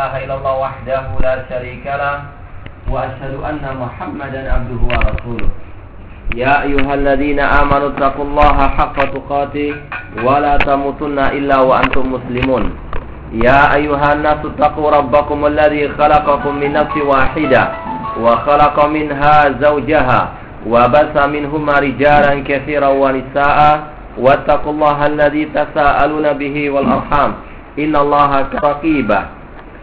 إله إلا الله وحده لا شريك له وأشهد أن محمدا عبده ورسوله يا أيها الذين آمنوا اتقوا الله حق تقاته ولا تموتن إلا وأنتم مسلمون يا أيها الناس اتقوا ربكم الذي خلقكم من نفس واحدة وخلق منها زوجها وبث منهما رجالا كثيرا ونساء واتقوا الله الذي تساءلون به والأرحام إن الله رقيبا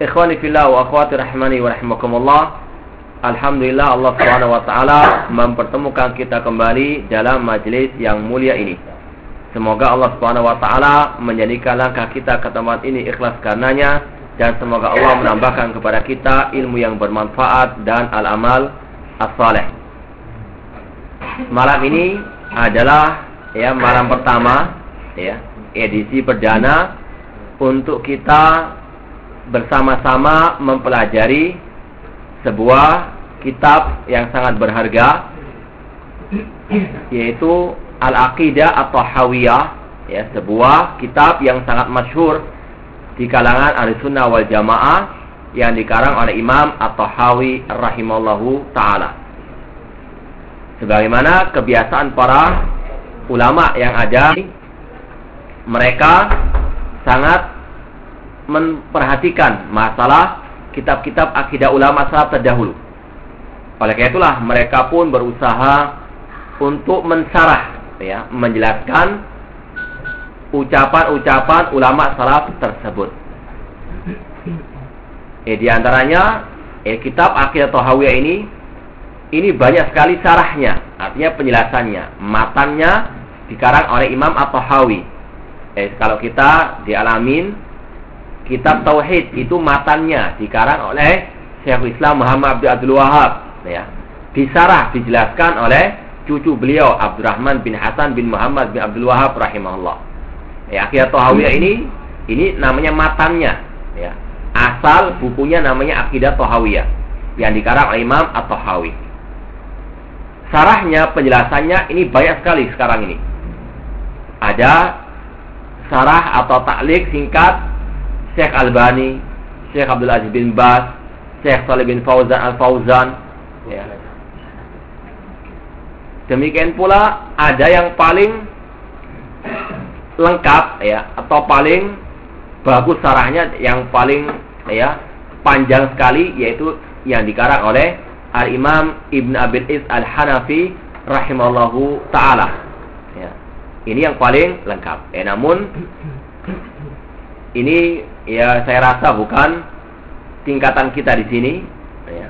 Ikhwani fillah wa akhwati rahmani wa rahimakumullah. Alhamdulillah Allah Subhanahu wa taala mempertemukan kita kembali dalam majelis yang mulia ini. Semoga Allah Subhanahu wa taala menjadikan langkah kita ke tempat ini ikhlas karenanya dan semoga Allah menambahkan kepada kita ilmu yang bermanfaat dan al-amal as-saleh. Malam ini adalah ya malam pertama ya edisi perdana untuk kita bersama-sama mempelajari sebuah kitab yang sangat berharga yaitu Al-Aqidah atau Hawiyah ya sebuah kitab yang sangat masyhur di kalangan Ahlussunnah wal Jamaah yang dikarang oleh Imam At-Tahawi rahimallahu taala. Sebagaimana kebiasaan para ulama yang ada mereka sangat memperhatikan masalah kitab-kitab akidah ulama salaf terdahulu. Oleh karena itulah mereka pun berusaha untuk mensarah ya, menjelaskan ucapan-ucapan ulama salaf tersebut. Eh di antaranya eh kitab Akidah Tahawiyah ini ini banyak sekali sarahnya, artinya penjelasannya, matannya dikarang oleh Imam At-Tahawi. Eh kalau kita dialamin kitab tauhid itu matannya dikarang oleh Syekhul Islam Muhammad Abdul Wahab ya. Disarah dijelaskan oleh cucu beliau Abdurrahman bin Hasan bin Muhammad bin Abdul Wahab rahimahullah. Ya, Tahawiyah ini ini namanya matannya ya. Asal bukunya namanya Akidah Tahawiyah yang dikarang oleh Imam At-Tahawi. Sarahnya, penjelasannya ini banyak sekali sekarang ini. Ada sarah atau taklik singkat Syekh Albani, Syekh Abdul Aziz bin Bas, Syekh Saleh bin Fauzan Al-Fauzan. Ya. Demikian pula ada yang paling lengkap ya atau paling bagus sarahnya yang paling ya panjang sekali yaitu yang dikarang oleh Al Imam Ibn Abil Is Al Hanafi rahimallahu taala. Ya. Ini yang paling lengkap. Eh, namun ini ya saya rasa bukan tingkatan kita di sini ya.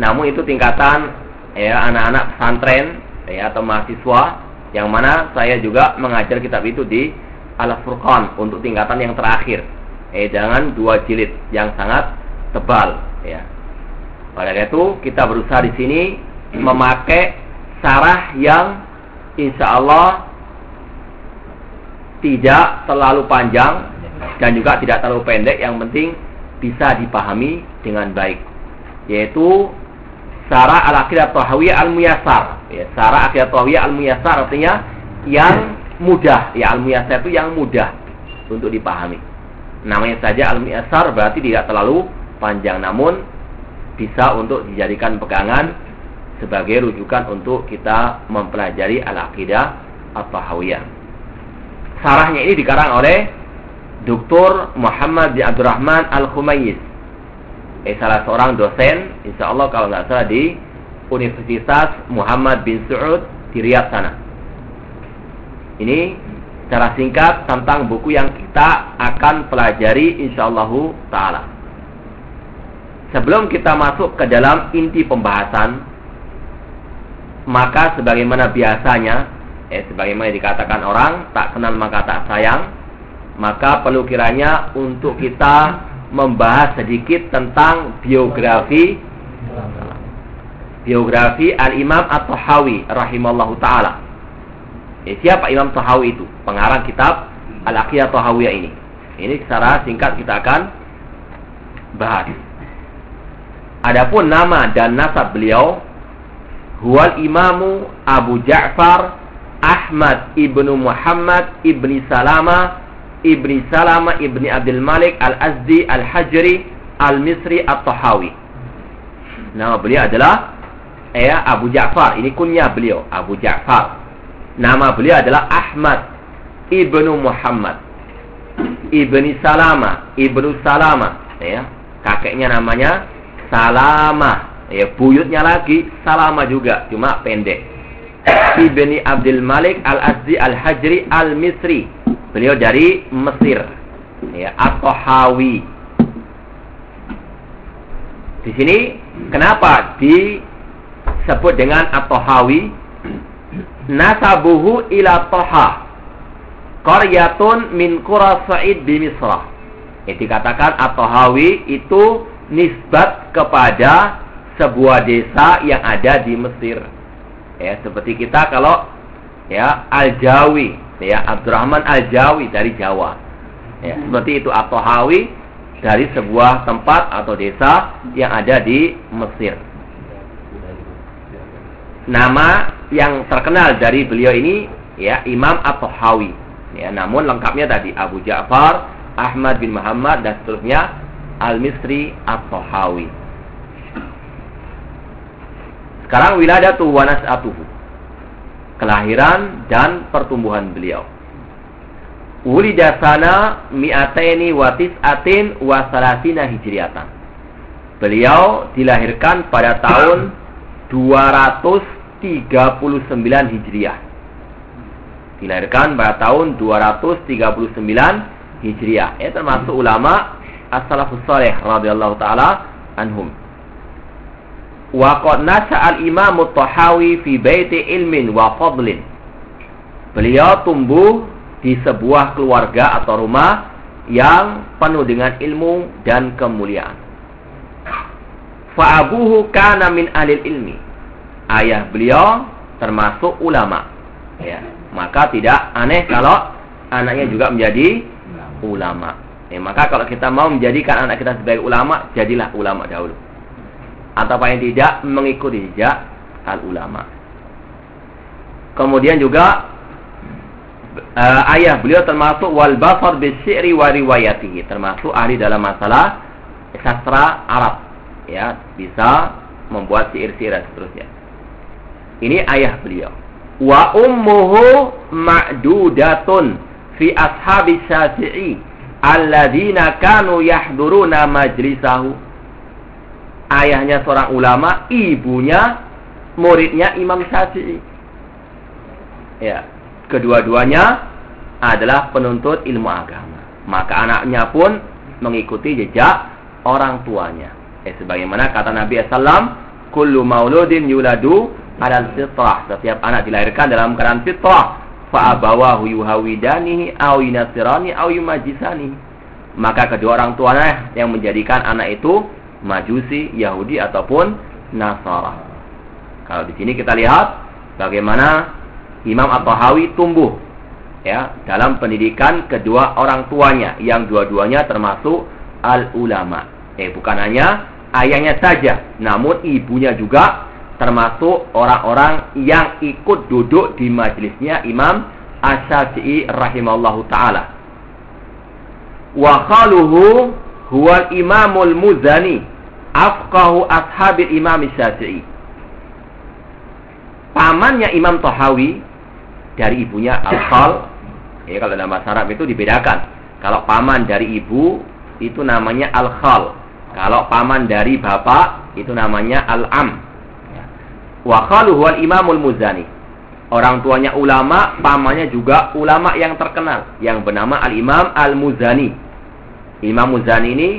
Namun itu tingkatan ya anak-anak pesantren ya atau mahasiswa yang mana saya juga mengajar kitab itu di Al Furqan untuk tingkatan yang terakhir. Eh jangan dua jilid yang sangat tebal ya. Oleh itu kita berusaha di sini memakai sarah yang insya Allah tidak terlalu panjang dan juga tidak terlalu pendek yang penting bisa dipahami dengan baik. Yaitu Sarah al-aqidah tahawiyah al-muyasar. Ya, Sarah aqidah tahawiyah al-muyasar artinya yang mudah. Ya al-muyasar itu yang mudah untuk dipahami. Namanya saja al-muyasar berarti tidak terlalu panjang. Namun bisa untuk dijadikan pegangan sebagai rujukan untuk kita mempelajari al-aqidah at-tahawiyah sarahnya ini dikarang oleh Dr. Muhammad bin Abdurrahman Al-Khumayyiz eh, salah seorang dosen insya Allah kalau nggak salah di Universitas Muhammad bin Saud di Riyadh sana ini secara singkat tentang buku yang kita akan pelajari insya Allah ta'ala sebelum kita masuk ke dalam inti pembahasan maka sebagaimana biasanya eh sebagaimana dikatakan orang tak kenal maka tak sayang maka perlu kiranya untuk kita membahas sedikit tentang biografi biografi Al-Imam At-Tahawi rahimallahu taala. Eh, siapa Imam Tahawi itu? Pengarang kitab Al-Aqidah Tahawiyah ini. Ini secara singkat kita akan bahas. Adapun nama dan nasab beliau huwal imamu Abu Ja'far Ahmad ibnu Muhammad ibni Salama ibni Salama ibni Abdul Malik al-Azdi al-Hajri al-Misri at-Tahawi. Nama beliau adalah ya Abu Ja'far. Ini kunyah beliau Abu Ja'far. Nama beliau adalah Ahmad ibnu Muhammad ibni Salama ibnu Salama. Ya, kakeknya namanya Salama. Ya, buyutnya lagi Salama juga, cuma pendek. Ibni Abdul Malik Al-Azdi Al-Hajri Al-Misri. Beliau dari Mesir. Ya, atau Hawi. Di sini kenapa disebut dengan atau Hawi? Nasabuhu ila Toha. Qaryatun min Qura Sa'id di Misrah. Ini dikatakan atau Hawi itu nisbat kepada sebuah desa yang ada di Mesir. Ya, seperti kita kalau ya Al-Jawi, ya Abdurrahman Al-Jawi dari Jawa. Ya, seperti itu atau Hawi dari sebuah tempat atau desa yang ada di Mesir. Nama yang terkenal dari beliau ini ya Imam atau Hawi. Ya, namun lengkapnya tadi Abu Ja'far, Ahmad bin Muhammad dan seterusnya Al-Misri atau Hawi. Sekarang wiladatu wa nas'atuhu. Kelahiran dan pertumbuhan beliau. Wulida sana mi'ataini wa tis'atin wa salasina hijriyatan. Beliau dilahirkan pada tahun 239 Hijriah. Dilahirkan pada tahun 239 Hijriah. Ya termasuk ulama as-salafus radhiyallahu taala anhum. Wa qad Tahawi fi baiti ilmin wa fadlin. Beliau tumbuh di sebuah keluarga atau rumah yang penuh dengan ilmu dan kemuliaan. Fa'abuhu kana min alil ilmi. Ayah beliau termasuk ulama. Ya, maka tidak aneh kalau anaknya juga menjadi ulama. Ya, maka kalau kita mau menjadikan anak kita sebagai ulama, jadilah ulama dahulu atau paling tidak mengikuti jejak al ulama. Kemudian juga uh, ayah beliau termasuk wal basar bisyri wa riwayatihi, termasuk ahli dalam masalah sastra Arab. Ya, bisa membuat syair-syair dan seterusnya. Ini ayah beliau. Wa ummuhu ma'dudatun fi ashabi syafi'i alladzina kanu yahduruna majlisahu ayahnya seorang ulama, ibunya muridnya Imam Syafi'i. Ya, kedua-duanya adalah penuntut ilmu agama. Maka anaknya pun mengikuti jejak orang tuanya. Eh, sebagaimana kata Nabi SAW, Kullu mauludin yuladu alal fitrah. Setiap anak dilahirkan dalam keadaan fitrah. Fa'abawahu yuhawidanihi au yunasirani au yumajisani. Maka kedua orang tuanya yang menjadikan anak itu Majusi, Yahudi ataupun Nasara. Kalau di sini kita lihat bagaimana Imam At-Tahawi tumbuh ya dalam pendidikan kedua orang tuanya yang dua-duanya termasuk al-ulama. Eh bukan hanya ayahnya saja, namun ibunya juga termasuk orang-orang yang ikut duduk di majelisnya Imam Asy-Syafi'i rahimallahu taala. Wa khaluhu huwa imamul muzani afqahu ashabil imam syafi'i. Pamannya Imam Tahawi dari ibunya Al-Khal. Ya kalau dalam bahasa Arab itu dibedakan. Kalau paman dari ibu itu namanya Al-Khal. Kalau paman dari bapak itu namanya Al-Am. Wa khaluhu al-imamul muzani. Orang tuanya ulama pamannya juga ulama yang terkenal. Yang bernama Al-Imam Al-Muzani. Imam Muzani ini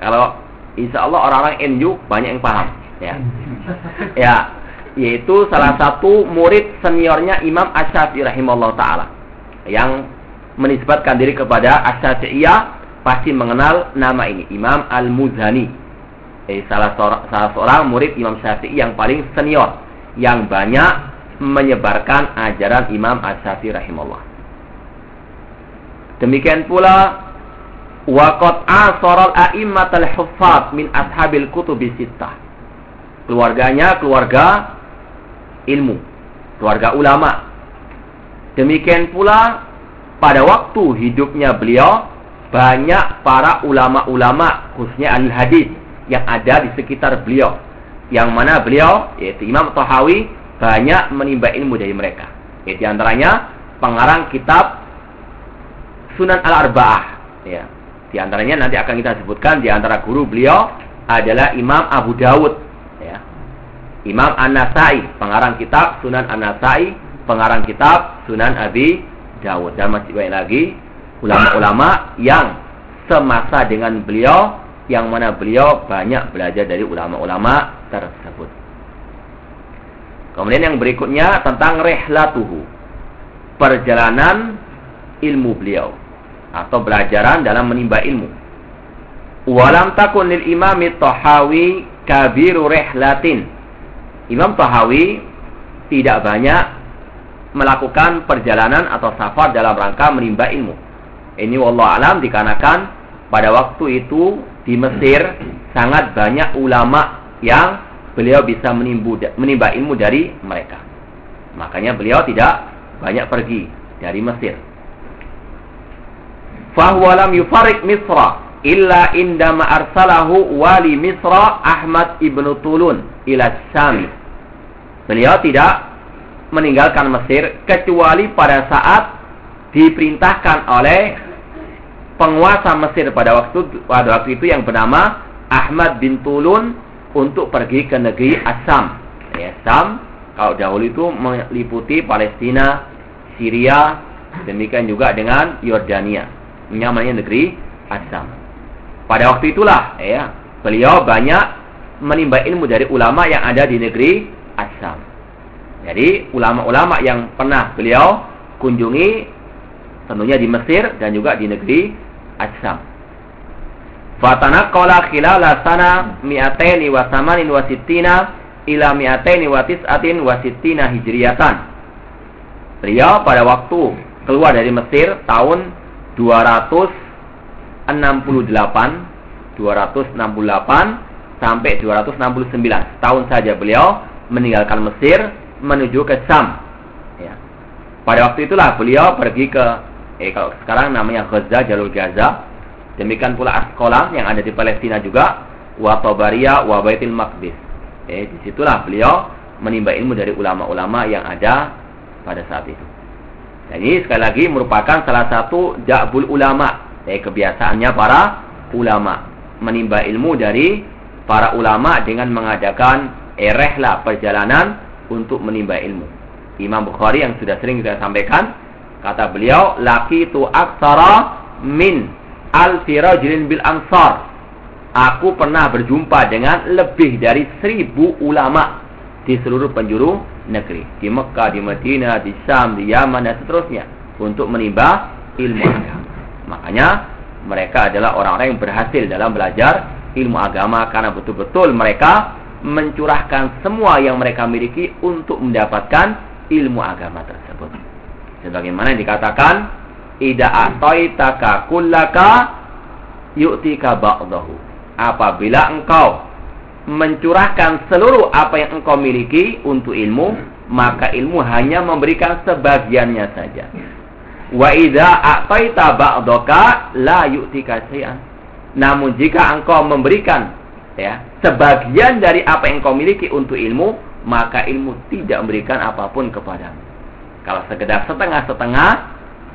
kalau insya Allah orang-orang NU banyak yang paham ya ya yaitu salah satu murid seniornya Imam Asyafi rahimahullah taala yang menisbatkan diri kepada Asy-Syafi'iyah pasti mengenal nama ini, Imam Al-Muzani. Eh, salah, seorang, salah seorang murid Imam Syafi'i yang paling senior, yang banyak menyebarkan ajaran Imam Asy-Syafi'i rahimahullah. Demikian pula waqad asaral a'immatal huffaz min ashabil kutubi sittah. Keluarganya keluarga ilmu, keluarga ulama. Demikian pula pada waktu hidupnya beliau banyak para ulama-ulama khususnya ahli hadis yang ada di sekitar beliau yang mana beliau yaitu Imam Tahawi banyak menimba ilmu dari mereka yaitu antaranya pengarang kitab Sunan Al-Arba'ah ya di antaranya nanti akan kita sebutkan di antara guru beliau adalah Imam Abu Dawud ya Imam An-Nasai pengarang kitab Sunan An-Nasai pengarang kitab Sunan Abi Dawud dan masih banyak lagi ulama-ulama yang semasa dengan beliau yang mana beliau banyak belajar dari ulama-ulama tersebut. Kemudian yang berikutnya tentang rehlatuhu. Perjalanan ilmu beliau atau belajaran dalam menimba ilmu. Walam takun lil imami Tahawi kabiru rehlatin. Imam Tahawi tidak banyak melakukan perjalanan atau safar dalam rangka menimba ilmu. Ini wallah alam dikarenakan pada waktu itu di Mesir sangat banyak ulama yang beliau bisa menimbu, menimba ilmu dari mereka. Makanya beliau tidak banyak pergi dari Mesir. Fahuwa lam yufarik Misra illa indama arsalahu wali Misra Ahmad ibnu Tulun ila Syami. Beliau tidak meninggalkan Mesir kecuali pada saat diperintahkan oleh penguasa Mesir pada waktu pada waktu itu yang bernama Ahmad bin Tulun untuk pergi ke negeri Assam. Ya, kalau dahulu itu meliputi Palestina, Syria, demikian juga dengan Yordania. Namanya negeri Assam. Pada waktu itulah ya, beliau banyak menimba ilmu dari ulama yang ada di negeri Assam. Jadi ulama-ulama yang pernah beliau kunjungi tentunya di Mesir dan juga di negeri Ajsam. Fatanaqqala khilala sana mi'ataini wa samanin wa sittina ila mi'ataini wa tis'atin wa sittina hijriyatan. Beliau pada waktu keluar dari Mesir tahun 268 268 sampai 269 tahun saja beliau meninggalkan Mesir menuju ke Sam. Ya. Pada waktu itulah beliau pergi ke eh kalau sekarang namanya Gaza jalur Gaza demikian pula Askola yang ada di Palestina juga wa Tabaria wa Maqdis eh di situlah beliau menimba ilmu dari ulama-ulama yang ada pada saat itu dan ini sekali lagi merupakan salah satu ja'bul ulama. Eh kebiasaannya para ulama. Menimba ilmu dari para ulama dengan mengadakan erehlah perjalanan untuk menimba ilmu. Imam Bukhari yang sudah sering kita sampaikan Kata beliau, laki itu aksara min alfi rajulin bil ansar. Aku pernah berjumpa dengan lebih dari seribu ulama di seluruh penjuru negeri. Di Mekah, di Madinah, di Syam, di Yaman, dan seterusnya. Untuk menimba ilmu agama. Makanya mereka adalah orang-orang yang berhasil dalam belajar ilmu agama. Karena betul-betul mereka mencurahkan semua yang mereka miliki untuk mendapatkan ilmu agama tersebut. Sebagaimana dikatakan, "Ida atoitaka kullaka yu'tika ba'dahu." Apabila engkau mencurahkan seluruh apa yang engkau miliki untuk ilmu, maka ilmu hanya memberikan sebagiannya saja. Wa idza a'taita ba'daka la yu'tika syai'an. Namun jika engkau memberikan ya, sebagian dari apa yang engkau miliki untuk ilmu, maka ilmu tidak memberikan apa pun kepadamu. Kalau sekedar setengah-setengah,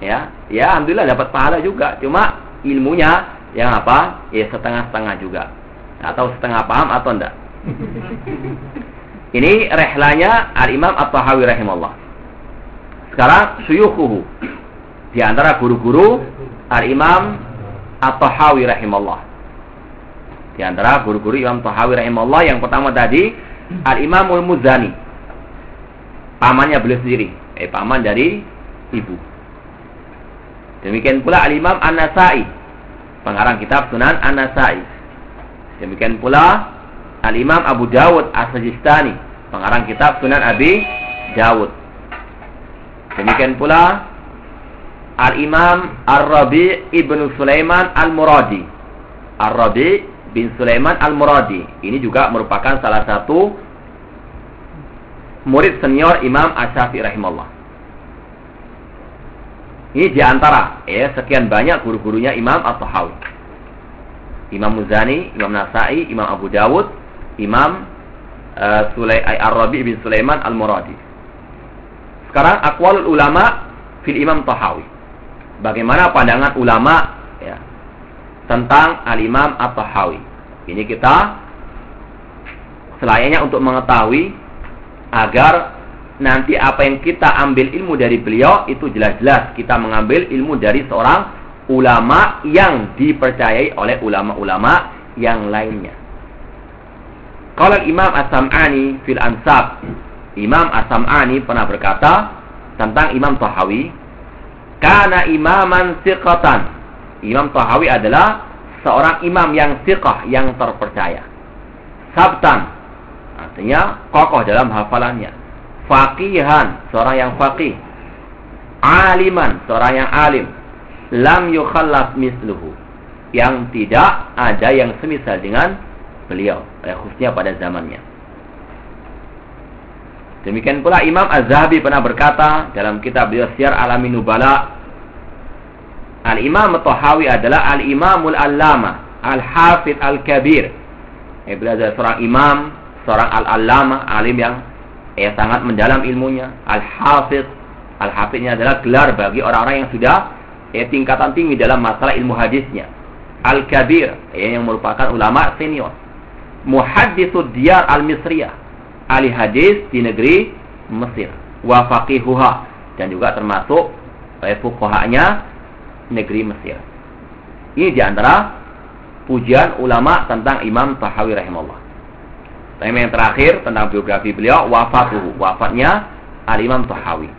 ya, ya alhamdulillah dapat pahala juga. Cuma ilmunya yang apa? Ya setengah-setengah juga. Atau setengah paham atau enggak. Ini rehlanya Al-Imam At-Tahawi rahimahullah. Sekarang suyukuhu. Di antara guru-guru Al-Imam At-Tahawi rahimahullah. Di antara guru-guru Imam Tahawi rahimahullah yang pertama tadi Al-Imamul Muzani. Pamannya beliau sendiri eh paman dari ibu. Demikian pula Al-Imam An-Nasai, pengarang kitab Sunan An-Nasai. Demikian pula Al-Imam Abu Dawud As-Sajistani, pengarang kitab Sunan Abi Dawud. Demikian pula Al-Imam Ar-Rabi Ibnu Sulaiman Al-Muradi. Ar-Rabi bin Sulaiman Al-Muradi. Ini juga merupakan salah satu murid senior Imam Asy-Syafi'i rahimahullah. Ini di antara ya sekian banyak guru-gurunya Imam At-Tahawi. Imam Muzani, Imam Nasai, Imam Abu Dawud, Imam uh, Sulay Ar-Rabi bin Sulaiman Al-Muradi. Sekarang akwalul ulama fil Imam Tahawi. Bagaimana pandangan ulama ya, tentang Al-Imam At-Tahawi. Ini kita selayaknya untuk mengetahui agar nanti apa yang kita ambil ilmu dari beliau itu jelas-jelas kita mengambil ilmu dari seorang ulama yang dipercayai oleh ulama-ulama yang lainnya. Kalau Imam As-Sam'ani fil Ansab, Imam As-Sam'ani pernah berkata tentang Imam Tahawi, karena imaman siqatan. Imam Tahawi adalah seorang imam yang siqah, yang terpercaya. Sabtan, artinya kokoh dalam hafalannya faqihan, seorang yang faqih. Aliman, seorang yang alim. Lam yukhallaf misluhu. Yang tidak ada yang semisal dengan beliau, eh, khususnya pada zamannya. Demikian pula Imam Az-Zahabi pernah berkata dalam kitab beliau Syiar Alamin Nubala Al-Imam Tahawi adalah Al-Imamul Allama Al-Hafid Al-Kabir eh, Beliau adalah seorang imam Seorang Al-Allama Alim yang ya sangat mendalam ilmunya. Al-Hafiz. Al-Hafiznya adalah gelar bagi orang-orang yang sudah ya tingkatan tinggi dalam masalah ilmu hadisnya. Al-Kabir ya, yang merupakan ulama senior. Muhaddithud diyar al-Misriyah. Ahli hadis di negeri Mesir. Wa faqihuha dan juga termasuk eh, negeri Mesir. Ini di antara pujian ulama tentang Imam Tahawi rahimahullah. Tema yang terakhir tentang biografi beliau wafatuhu, wafatnya Al-Imam Tahawi.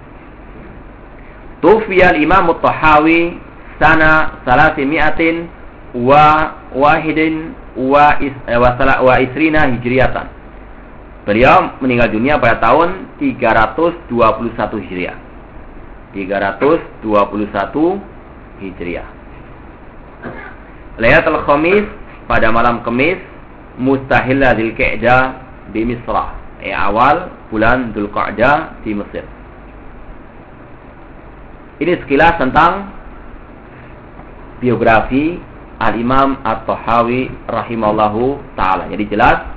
Tufiya Al-Imam Tahawi sana salasi wa wahidin wa, is, eh, wa, wa isrina hijriyatan. Beliau meninggal dunia pada tahun 321 Hijriah. 321 Hijriah. Lailatul Khamis pada malam Kamis mustahillah Dzul Qa'dah di Misrah. Ya, awal bulan Dzul Qa'dah di Mesir. Ini sekilas tentang biografi Al-Imam At-Tahawi rahimallahu taala. Jadi jelas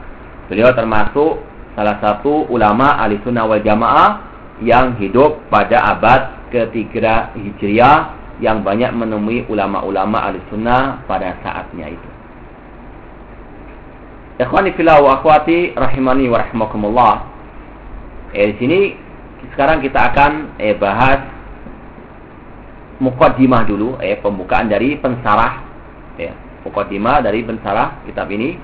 beliau termasuk salah satu ulama ahli sunnah wal jamaah yang hidup pada abad ketiga Hijriah yang banyak menemui ulama-ulama ahli sunnah pada saatnya itu. Ikhwani fillah wa akhwati rahimani wa rahimakumullah. Eh di sini sekarang kita akan eh bahas mukaddimah dulu eh pembukaan dari pensarah ya, mukaddimah dari pensarah kitab ini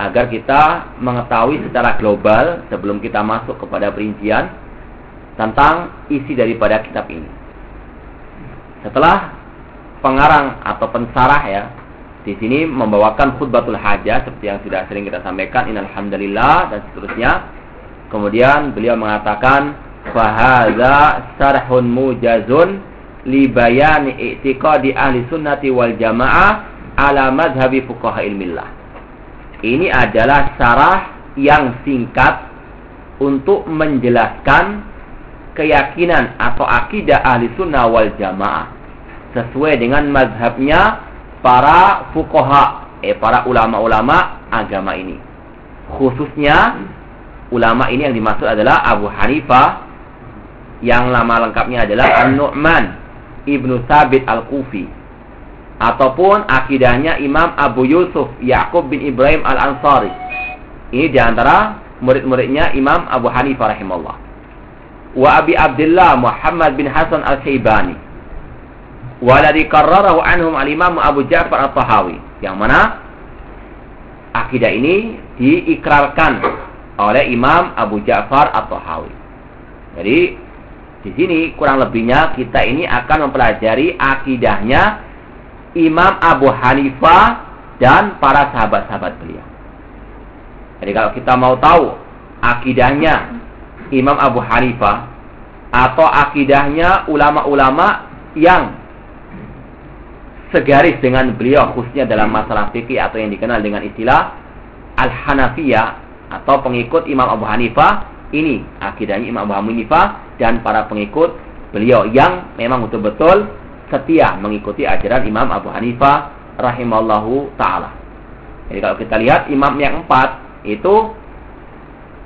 agar kita mengetahui secara global sebelum kita masuk kepada perincian tentang isi daripada kitab ini. Setelah pengarang atau pensarah ya di sini membawakan khutbatul hajah seperti yang sudah sering kita sampaikan innalhamdulillah dan seterusnya. Kemudian beliau mengatakan fahaza sarhun mujazun li bayani i'tiqadi ahli sunnati wal jamaah ala madhabi fuqaha ilmillah. Ini adalah sarah yang singkat untuk menjelaskan keyakinan atau akidah ahli sunnah wal jamaah sesuai dengan mazhabnya para fukoha, eh para ulama-ulama agama ini. Khususnya ulama ini yang dimaksud adalah Abu Hanifah yang nama lengkapnya adalah An-Nu'man Ibnu Sabit Al-Kufi ataupun akidahnya Imam Abu Yusuf Yakub bin Ibrahim Al-Ansari. Ini di antara murid-muridnya Imam Abu Hanifah rahimahullah. Wa Abi Abdullah Muhammad bin Hasan Al-Syaibani Waladhi karrarahu anhum al-imam Abu Ja'far at-Tahawi. Yang mana akidah ini diikrarkan oleh Imam Abu Ja'far at-Tahawi. Jadi Di sini kurang lebihnya kita ini akan mempelajari akidahnya Imam Abu Hanifah dan para sahabat-sahabat beliau. Jadi kalau kita mau tahu akidahnya Imam Abu Hanifah atau akidahnya ulama-ulama yang segaris dengan beliau khususnya dalam masalah fikih atau yang dikenal dengan istilah Al-Hanafiyah atau pengikut Imam Abu Hanifah ini akidahnya Imam Abu Hanifah dan para pengikut beliau yang memang betul-betul setia mengikuti ajaran Imam Abu Hanifah rahimallahu taala. Jadi kalau kita lihat imam yang empat itu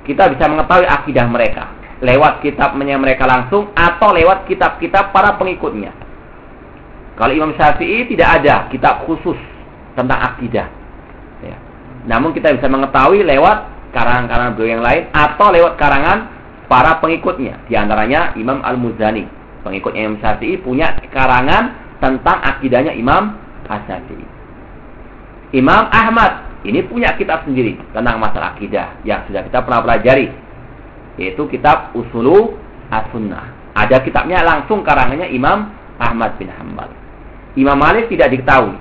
kita bisa mengetahui akidah mereka lewat kitabnya mereka langsung atau lewat kitab-kitab para pengikutnya. Kalau Imam Syafi'i tidak ada kitab khusus tentang akidah. Ya. Namun kita bisa mengetahui lewat karangan-karangan beliau yang lain atau lewat karangan para pengikutnya. Di antaranya Imam Al-Muzani. Pengikutnya Imam Syafi'i punya karangan tentang akidahnya Imam Syafi'i. Imam Ahmad ini punya kitab sendiri tentang masalah akidah yang sudah kita pernah pelajari yaitu kitab Usulu As-Sunnah. Ada kitabnya langsung karangannya Imam Ahmad bin Hanbal. Imam Malik tidak diketahui.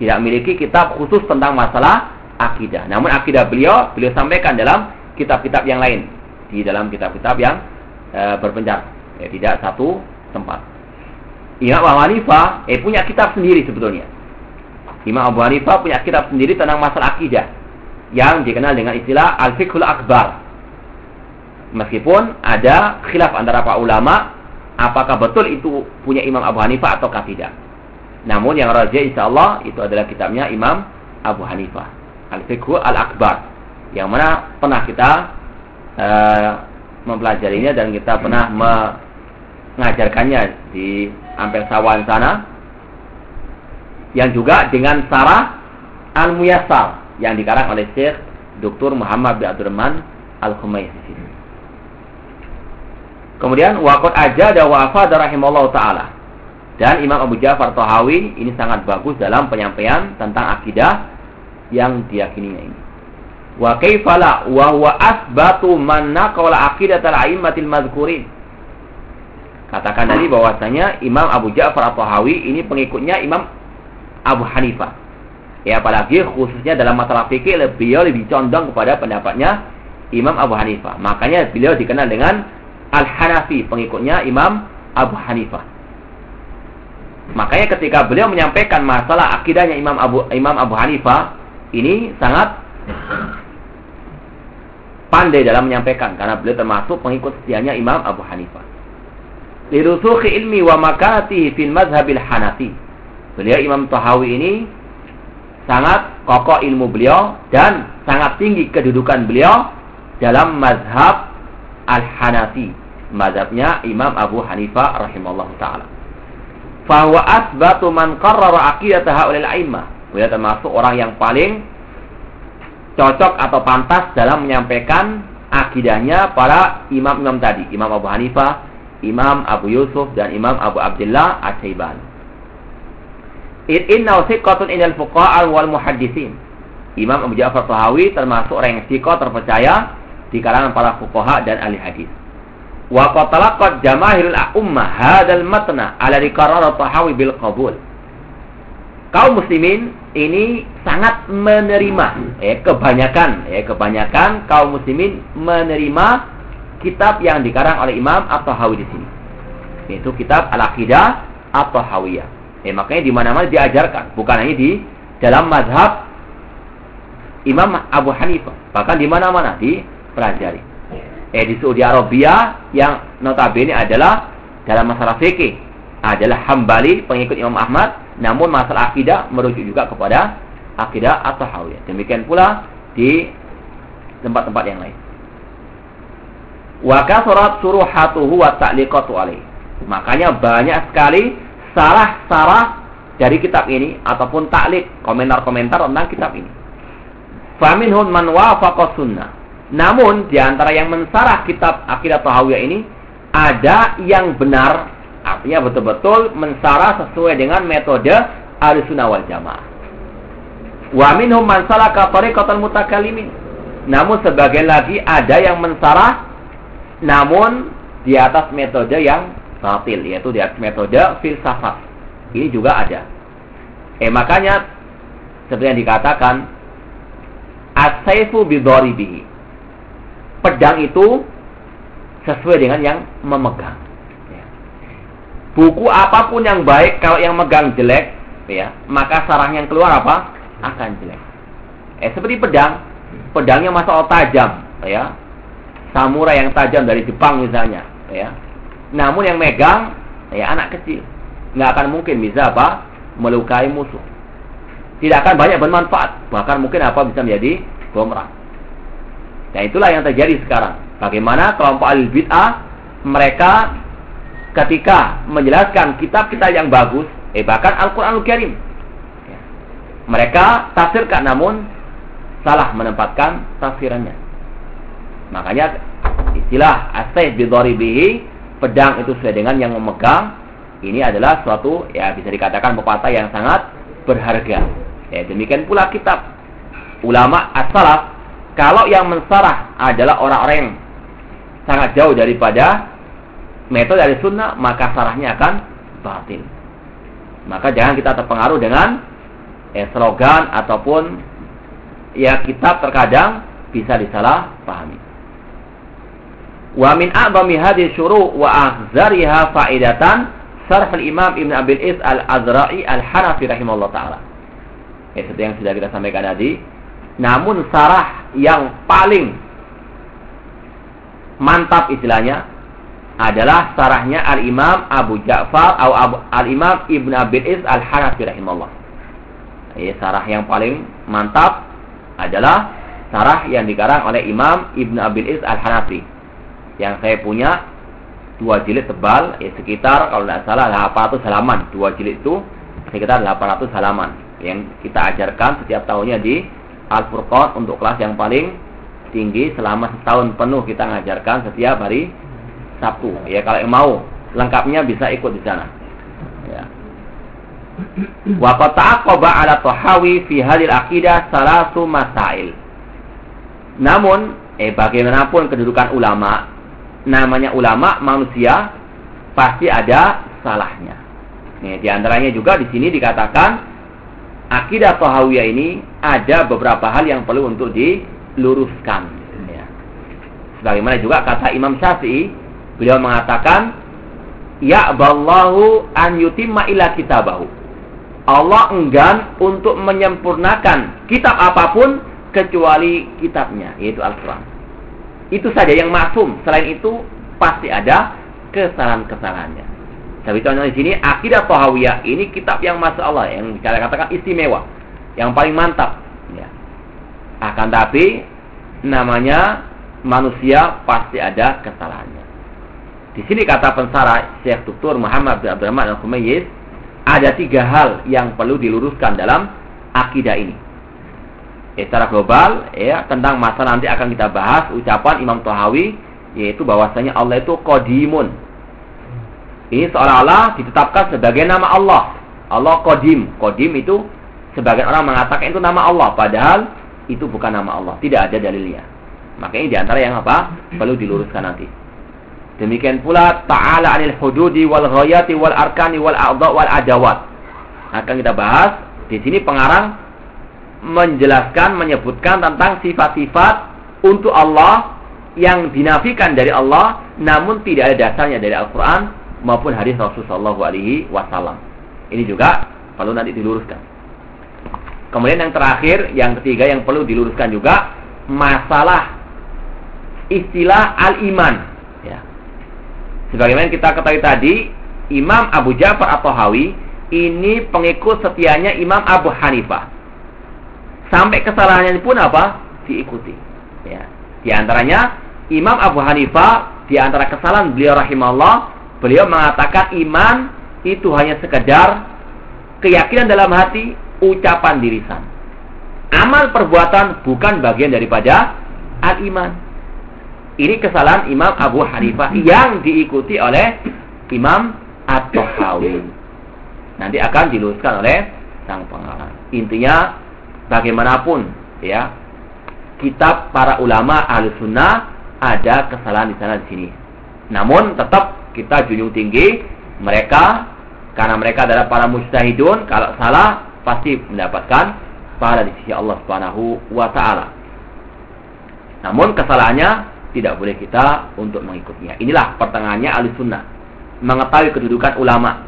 Tidak memiliki kitab khusus tentang masalah akidah. Namun akidah beliau, beliau sampaikan dalam kitab-kitab yang lain. Di dalam kitab-kitab yang e, berpencar. Ya, tidak satu tempat. Imam Abu Hanifah eh, punya kitab sendiri sebetulnya. Imam Abu Hanifah punya kitab sendiri tentang masalah akidah. Yang dikenal dengan istilah Al-Fiqhul Akbar. Meskipun ada khilaf antara para ulama apakah betul itu punya Imam Abu Hanifah atau tidak. Namun yang rajih insya Allah itu adalah kitabnya Imam Abu Hanifah Al-Fiqhu Al-Akbar yang mana pernah kita uh, mempelajarinya dan kita pernah mengajarkannya di Ampel Sawan sana yang juga dengan Sarah Al-Muyassar yang dikarang oleh Syekh Dr. Muhammad bin Abdurrahman Al-Khumaisi. Kemudian waqad ajada wa afada rahimallahu taala. Dan Imam Abu Ja'far Tahawi ini sangat bagus dalam penyampaian tentang akidah yang diyakininya ini. Wa kaifala wa huwa asbatu man naqala aqidatal a'immatil mazkurin. Katakan tadi bahwasanya Imam Abu Ja'far Tahawi ini pengikutnya Imam Abu Hanifah. Ya apalagi khususnya dalam masalah fikih beliau lebih condong kepada pendapatnya Imam Abu Hanifah. Makanya beliau dikenal dengan Al-Hanafi, pengikutnya Imam Abu Hanifah. Makanya ketika beliau menyampaikan masalah akidahnya Imam Abu Imam Abu Hanifah, ini sangat pandai dalam menyampaikan karena beliau termasuk pengikut setianya Imam Abu Hanifah. Lirusukhi ilmi wa makanatihi fil madhabil Hanafi. Beliau Imam Tahawi ini sangat kokoh ilmu beliau dan sangat tinggi kedudukan beliau dalam mazhab Al-Hanafi mazhabnya Imam Abu Hanifah rahimahullah taala. Fahuwa asbatu man qarrara aqidataha ulil a'immah. Beliau termasuk orang yang paling cocok atau pantas dalam menyampaikan akidahnya para imam-imam tadi, Imam Abu Hanifah, Imam Abu Yusuf dan Imam Abu Abdullah At-Taibani. Inna thiqatun inal fuqaha wal muhaddisin. Imam Abu Ja'far Tahawi termasuk orang yang thiqah terpercaya di kalangan para fuqaha dan ahli hadis. Wa qatalaqat jamaahirul ummah hadal matna ala diqarar tahawi bil qabul. Kaum muslimin ini sangat menerima, eh kebanyakan, eh kebanyakan kaum muslimin menerima kitab yang dikarang oleh Imam At-Tahawi di sini. Yaitu kitab Al-Aqidah At-Tahawiyah. Eh makanya di mana-mana diajarkan, bukan hanya di dalam mazhab Imam Abu Hanifah, bahkan di mana-mana dipelajari eh di Saudi Arabia yang notabene adalah dalam masalah fikih adalah Hambali pengikut Imam Ahmad namun masalah akidah merujuk juga kepada akidah atau hawiyah demikian pula di tempat-tempat yang lain. Wa surat suruhatuhu wa ta'liqatu alaih makanya banyak sekali sarah-sarah dari kitab ini ataupun taklik komentar-komentar tentang kitab ini. Faminhum man wafaqa sunnah. Namun di antara yang mensarah kitab Akidah Tahawiyah ini ada yang benar, artinya betul-betul mensarah sesuai dengan metode Ahlussunnah wal Jamaah. Wa minhum man salaka tariqatal mutakalimin. Namun sebagian lagi ada yang mensarah namun di atas metode yang batil yaitu di atas metode filsafat. Ini juga ada. Eh makanya seperti yang dikatakan as-saifu bidharibihi. Pedang itu sesuai dengan yang memegang. Buku apa pun yang baik kalau yang megang jelek, ya, maka sarang yang keluar apa? Akan jelek. Eh seperti pedang, pedangnya masalah tajam, ya. Samurai yang tajam dari Jepang misalnya, ya. Namun yang megang ya anak kecil. Nggak akan mungkin bisa apa? melukai musuh. Tidak akan banyak bermanfaat, bahkan mungkin apa bisa menjadi bumerang. Nah itulah yang terjadi sekarang. Bagaimana kelompok al bid'ah mereka ketika menjelaskan kitab-kitab yang bagus, eh bahkan Al-Quranul Karim, ya. mereka tafsirkan namun salah menempatkan tafsirannya. Makanya istilah asyid bidharibihi pedang itu sesuai dengan yang memegang ini adalah suatu ya bisa dikatakan pepatah yang sangat berharga. Ya, demikian pula kitab ulama as-salaf kalau yang mensarah adalah orang-orang yang sangat jauh daripada metode dari sunnah maka sarahnya akan batin. Maka jangan kita terpengaruh dengan ya, slogan ataupun ya kitab terkadang bisa disalah pahami. Wa min a'zami hadhihi syuru' wa ahzariha faidatan sarh al-Imam Ibn Abil Is al-Azra'i al-Hanafi rahimahullah taala. Ya, seperti yang sudah kita sampaikan tadi. Namun sarah yang paling mantap istilahnya adalah sarahnya al-Imam Abu Ja'far atau al-Imam Ibn Abil Is al-Hanafi rahimahullah. Ya, sarah yang paling mantap adalah sarah yang dikarang oleh Imam Ibn Abil Is al-Hanafi yang saya punya dua jilid tebal ya sekitar kalau tidak salah 800 halaman dua jilid itu sekitar 800 halaman yang kita ajarkan setiap tahunnya di Al Furqan untuk kelas yang paling tinggi selama setahun penuh kita ngajarkan setiap hari Sabtu ya kalau yang mau lengkapnya bisa ikut di sana ya wa qata'aqaba ala tahawi fi hadil aqidah salasu masail namun eh bagaimanapun kedudukan ulama namanya ulama manusia pasti ada salahnya. Nih, di antaranya juga di sini dikatakan akidah Tahawiyah ini ada beberapa hal yang perlu untuk diluruskan. Ya. Sebagaimana juga kata Imam Syafi'i, beliau mengatakan, Ya ballahu an yutimma ila kitabahu. Allah enggan untuk menyempurnakan kitab apa pun kecuali kitabnya, yaitu Al-Quran. Itu saja yang maksum. Selain itu pasti ada kesalahan-kesalahannya. Tapi contohnya di sini akidah Tahawiyah ini kitab yang masya Allah yang kita katakan istimewa, yang paling mantap. Ya. Akan tapi namanya manusia pasti ada kesalahannya. Di sini kata pensara Syekh Dr. Muhammad bin Abdurrahman Al-Khumayyiz ada tiga hal yang perlu diluruskan dalam akidah ini. Ya, secara global ya tentang masalah nanti akan kita bahas ucapan Imam Tohawi yaitu bahwasanya Allah itu kodimun ini seolah-olah ditetapkan sebagai nama Allah. Allah kodim kodim itu sebagian orang mengatakan itu nama Allah padahal itu bukan nama Allah. Tidak ada dalilnya. Makanya di antara yang apa? Perlu diluruskan nanti demikian pula ta'ala anil hududi wal ghayati wal arkani wal a'dha wal adawat akan kita bahas di sini pengarang menjelaskan, menyebutkan tentang sifat-sifat untuk Allah yang dinafikan dari Allah, namun tidak ada dasarnya dari Al-Quran maupun hadis Rasulullah Alaihi Wasallam. Ini juga perlu nanti diluruskan. Kemudian yang terakhir, yang ketiga yang perlu diluruskan juga masalah istilah al-iman. Sebagaimana kita ketahui tadi, Imam Abu Ja'far atau Hawi ini pengikut setianya Imam Abu Hanifah sampai kesalahannya pun apa? diikuti. Ya. Di antaranya Imam Abu Hanifah di antara kesalahan beliau rahimahullah, beliau mengatakan iman itu hanya sekedar keyakinan dalam hati, ucapan di lisan. Amal perbuatan bukan bagian daripada al-iman. Ini kesalahan Imam Abu Hanifah yang diikuti oleh Imam At-Tahawi. Nanti akan diluruskan oleh sang pengarang. Intinya bagaimanapun ya kitab para ulama ahli sunnah ada kesalahan di sana di sini. Namun tetap kita junjung tinggi mereka karena mereka adalah para mujtahidun, kalau salah pasti mendapatkan pahala di sisi Allah Subhanahu wa taala. Namun kesalahannya tidak boleh kita untuk mengikutinya. Inilah pertengahannya ahli sunnah. Mengetahui kedudukan ulama.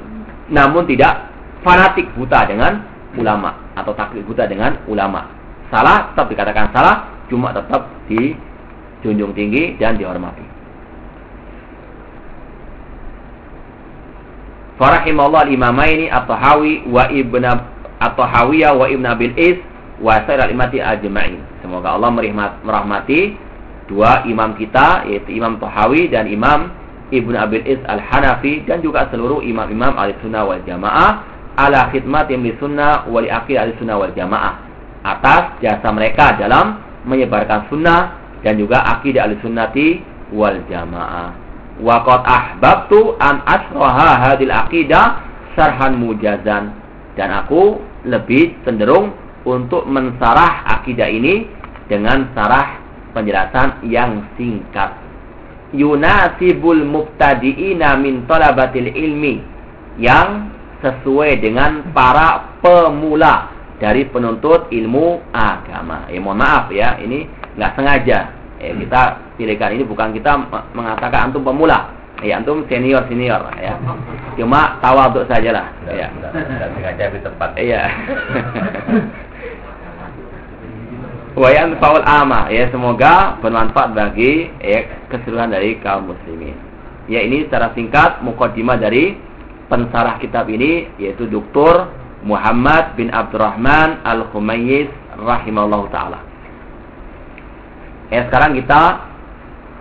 Namun tidak fanatik buta dengan ulama. Atau taklid buta dengan ulama. Salah tetap dikatakan salah. Cuma tetap dijunjung tinggi dan dihormati. Farahimallah al-imamaini at-tahawi wa ibn at-tahawiyah wa ibn abil is wa sayyid al-imati ajma'in. Semoga Allah merahmati dua imam kita yaitu Imam Tahawi dan Imam Ibnu Abil Is Al-Hanafi dan juga seluruh imam-imam Ahlussunnah wal Jamaah ala khidmatim li sunnah wali akhir Ahlussunnah wal Jamaah atas jasa mereka dalam menyebarkan sunnah dan juga akidah Ahlussunnati wal Jamaah. Wa ahbabtu an asraha hadil aqidah sarhan mujazan dan aku lebih cenderung untuk mensarah akidah ini dengan sarah penjelasan yang singkat. Yunasibul mubtadi'ina min talabatil ilmi yang sesuai dengan para pemula dari penuntut ilmu agama. Eh mohon maaf ya, ini nggak sengaja. Eh, kita pilihkan ini bukan kita mengatakan antum pemula. Ya, antum senior senior ya. Cuma tawaduk sajalah. Ya. Tidak sengaja di tempat. Iya. Wayan faul ama ya semoga bermanfaat bagi ya, keseluruhan dari kaum muslimin. Ya ini secara singkat mukadimah dari pensarah kitab ini yaitu Dr. Muhammad bin Abdurrahman Al-Khumayyiz rahimallahu taala. Ya sekarang kita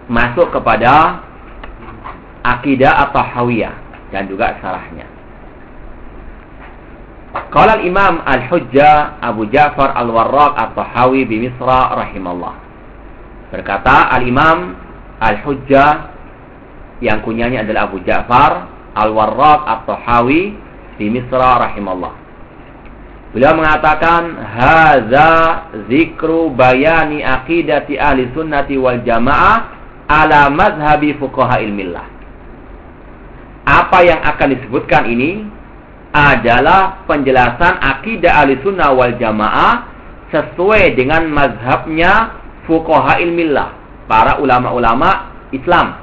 masuk kepada akidah atau hawiyah dan juga sarahnya. Qala al-Imam Al-Hujjah Abu Ja'far Al-Warraq At-Tahawi bi Misra rahimallah. Berkata Al-Imam Al-Hujjah yang kunyanya adalah Abu Ja'far Al-Warraq At-Tahawi di Misra rahimallah. Beliau mengatakan haza zikru bayani aqidati ahli sunnati wal jamaah ala madhabi fuqaha ilmillah. Apa yang akan disebutkan ini adalah penjelasan akidah ahli sunnah wal jamaah sesuai dengan mazhabnya fuqaha ilmillah, para ulama-ulama Islam.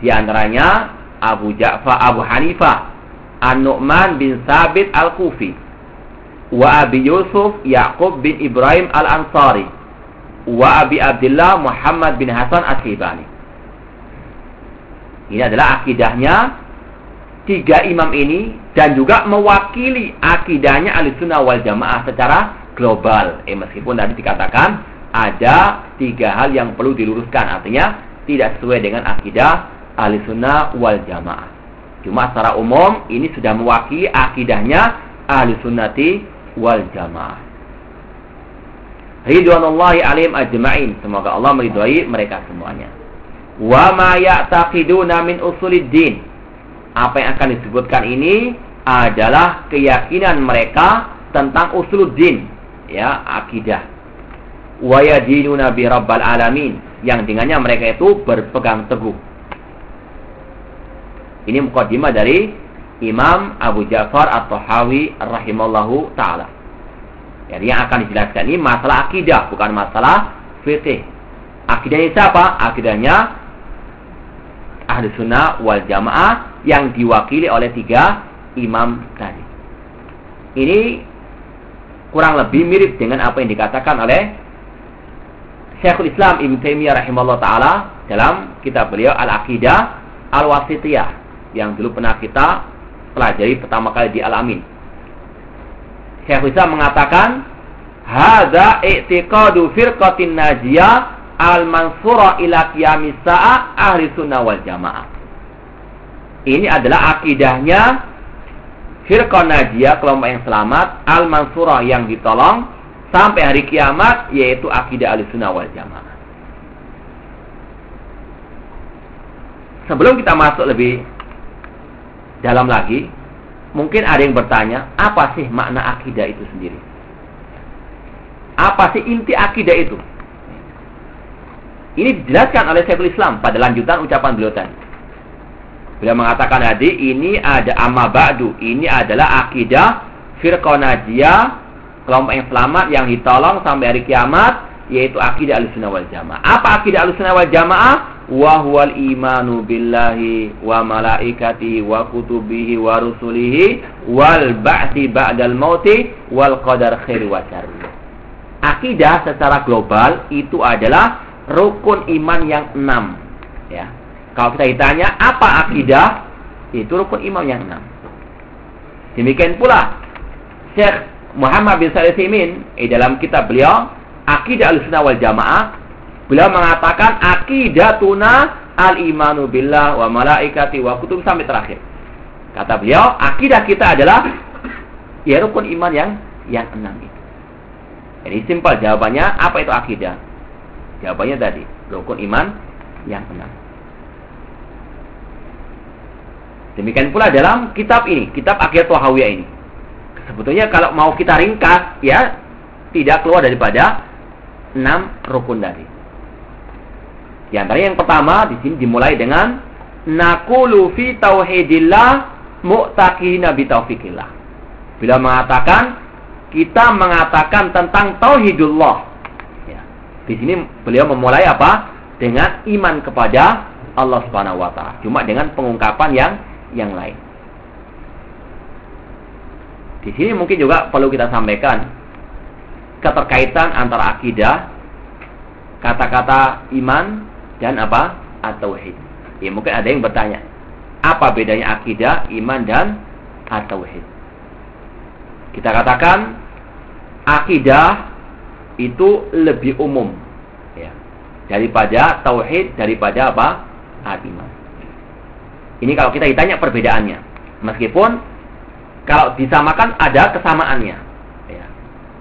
Di antaranya Abu Ja'far Abu Hanifah, An-Nu'man bin Sabit Al-Kufi, wa Abi Yusuf Yaqub bin Ibrahim Al-Ansari, wa Abi Abdullah Muhammad bin Hasan As-Sibani. Ini adalah akidahnya tiga imam ini dan juga mewakili akidahnya sunnah wal jamaah secara global. Eh, meskipun tadi dikatakan ada tiga hal yang perlu diluruskan. Artinya tidak sesuai dengan akidah sunnah wal jamaah. Cuma secara umum ini sudah mewakili akidahnya sunnati wal jamaah. Ridwanullahi alim ajma'in. Semoga Allah meridhai mereka semuanya. Wa ma ya'taqiduna min usuliddin apa yang akan disebutkan ini adalah keyakinan mereka tentang usuluddin ya akidah. Wa yadinuna alamin yang dengannya mereka itu berpegang teguh. Ini mukadimah dari Imam Abu Ja'far At-Tahawi rahimallahu taala. Jadi yang akan dijelaskan ini masalah akidah bukan masalah fikih. Akidahnya siapa? Akidahnya ahli sunnah wal jamaah yang diwakili oleh tiga imam tadi. Ini kurang lebih mirip dengan apa yang dikatakan oleh Syekhul Islam Ibn Taimiyah rahimahullah taala dalam kitab beliau Al-Aqidah Al-Wasitiyah yang dulu pernah kita pelajari pertama kali di Al-Amin. Syekhul Islam mengatakan hadza i'tiqadu firqatin najiyah al-mansura ila qiyamis sa'ah ahli sunnah wal jamaah ini adalah akidahnya Firqah Najiyah kelompok yang selamat Al-Mansurah yang ditolong Sampai hari kiamat Yaitu akidah al-sunnah wal jamaah. Sebelum kita masuk lebih Dalam lagi Mungkin ada yang bertanya Apa sih makna akidah itu sendiri? Apa sih inti akidah itu? Ini dijelaskan oleh Syekhul Islam Pada lanjutan ucapan beliau tadi Beliau mengatakan tadi ini ada amma ba'du. Ini adalah akidah firqah najiyah kelompok yang selamat yang ditolong sampai hari kiamat yaitu akidah al-sunnah wal jamaah. Apa akidah al-sunnah wal jamaah? Wa huwal imanu billahi wa malaikatihi wa kutubihi wa rusulihi wal ba'ti ba'dal mauti wal qadar khair wa syarri. Akidah secara global itu adalah rukun iman yang enam. Ya. Kalau kita ditanya apa akidah, itu rukun iman yang enam. Demikian pula Syekh Muhammad bin Salih Simin di dalam kitab beliau Akidah Al-Sunnah wal Jamaah beliau mengatakan akidatuna al-imanu billah wa malaikati wa kutub sampai terakhir. Kata beliau, akidah kita adalah ya rukun iman yang yang enam itu. Jadi simpel jawabannya apa itu akidah? Jawabannya tadi, rukun iman yang enam. Demikian pula dalam kitab ini, kitab Akhir Tuhawiyah ini. Sebetulnya kalau mau kita ringkas, ya tidak keluar daripada enam rukun tadi. Di antara yang pertama di sini dimulai dengan nakulu fi tauhidillah mu'taqina bi taufikillah. Bila mengatakan kita mengatakan tentang tauhidullah. Ya. Di sini beliau memulai apa? Dengan iman kepada Allah Subhanahu wa taala. Cuma dengan pengungkapan yang yang lain. Di sini mungkin juga perlu kita sampaikan keterkaitan antara akidah, kata-kata iman dan apa? At-tauhid. Ya mungkin ada yang bertanya, apa bedanya akidah, iman dan at-tauhid? Kita katakan akidah itu lebih umum ya, daripada tauhid daripada apa? Al-iman. Ini kalau kita ditanya perbedaannya. Meskipun kalau disamakan ada kesamaannya. Ya.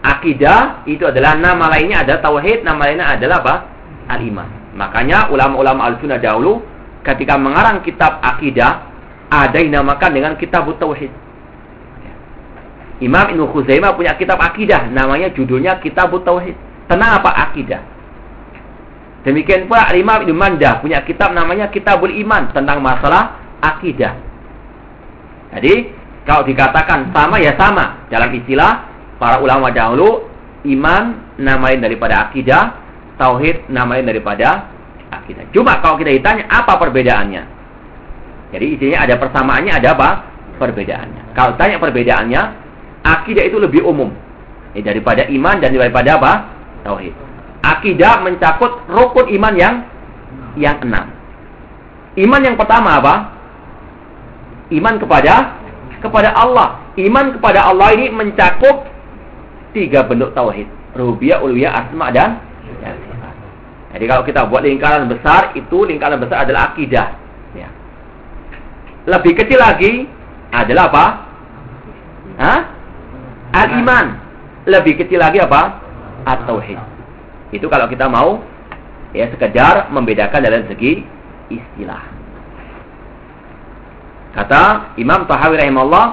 Akidah itu adalah nama lainnya ada tauhid, nama lainnya adalah apa? Al-iman. Makanya ulama-ulama al-sunnah dahulu ketika mengarang kitab akidah ada yang dinamakan dengan kitab tauhid. Ya. Imam Ibnu Khuzaimah punya kitab akidah namanya judulnya Kitab Tauhid. Tentang apa akidah? Demikian pula Imam Ibnu Mandah punya kitab namanya Kitabul Iman tentang masalah akidah. Jadi kalau dikatakan sama ya sama dalam istilah para ulama dahulu iman nama lain daripada akidah, tauhid nama lain daripada akidah. Cuma kalau kita ditanya apa perbedaannya? Jadi isinya ada persamaannya, ada apa? Perbedaannya. Kalau tanya perbedaannya, akidah itu lebih umum eh, daripada iman dan daripada apa? Tauhid. Akidah mencakup rukun iman yang yang enam. Iman yang pertama apa? Iman kepada kepada Allah. Iman kepada Allah ini mencakup tiga bentuk tauhid. Rububiyah, uluhiyah, asma dan ya, Jadi kalau kita buat lingkaran besar, itu lingkaran besar adalah akidah. Ya. Lebih kecil lagi adalah apa? Hah? Al-iman. Lebih kecil lagi apa? At-tauhid. Itu kalau kita mau ya sekedar membedakan dalam segi istilah. Kata Imam Tahawi rahimahullah,